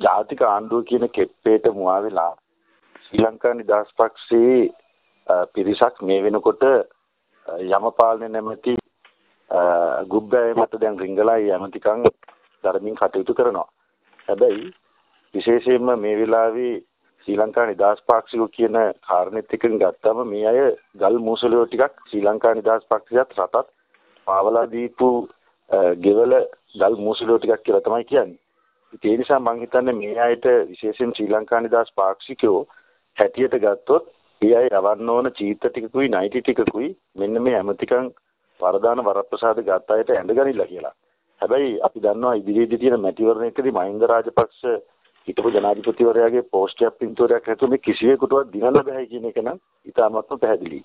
ජාතික ආණ්ඩුව කියන කෙප්පේට මුවා වෙලා ශ්‍රී ලංකා නිදහස් පක්ෂයේ පිරිසක් මේ වෙනකොට යමපාලනේ නැමැති ගුබ්බෑය මත දැන් රිංගලා යමතිකන් ධර්මින් කටයුතු කරනවා. හැබැයි විශේෂයෙන්ම මේ වෙලාවේ ශ්‍රී ලංකා නිදහස් පාක්ෂිකෝ කියන කාරණෙත් එක්ක ගත්තම මේ අය ගල් මූසලියෝ ටිකක් ශ්‍රී ලංකා නිදහස් පක්ෂයත් රටත් පාවලා දීපු ගෙවල ගල් මූසලියෝ ටිකක් කියලා තමයි කියන්නේ. ඒ නිසා මම හිතන්නේ මේ අයට විශේෂයෙන් ශ්‍රී ලංකා නිදහස් පාක්ෂිකයෝ හැටියට ගත්තොත් ඒ අය යවන්න ඕන චීත ටිකකුයි නයිටි ටිකකුයි මෙන්න මේ ඇමතිකම් වරදාන වරප්‍රසාද ගත්ත අයට ඇඳගනිලා කියලා. හැබැයි අපි දන්නවා ඉදිරියේදී තියෙන මැතිවරණයකදී මහින්ද රාජපක්ෂ හිටපු ජනාධිපතිවරයාගේ පෝස්ට් එකක් පින්තූරයක් ඇතුළේ කිසිවෙකුටවත් දිනන්න බෑ කියන එක නම් ඉතාමත්ම පැහැදිලියි.